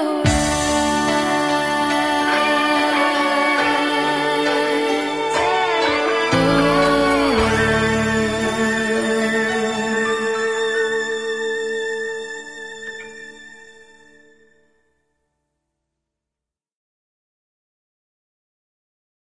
away